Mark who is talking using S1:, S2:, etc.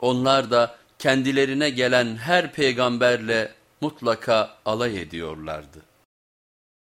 S1: Onlar da kendilerine gelen her peygamberle mutlaka alay ediyorlardı.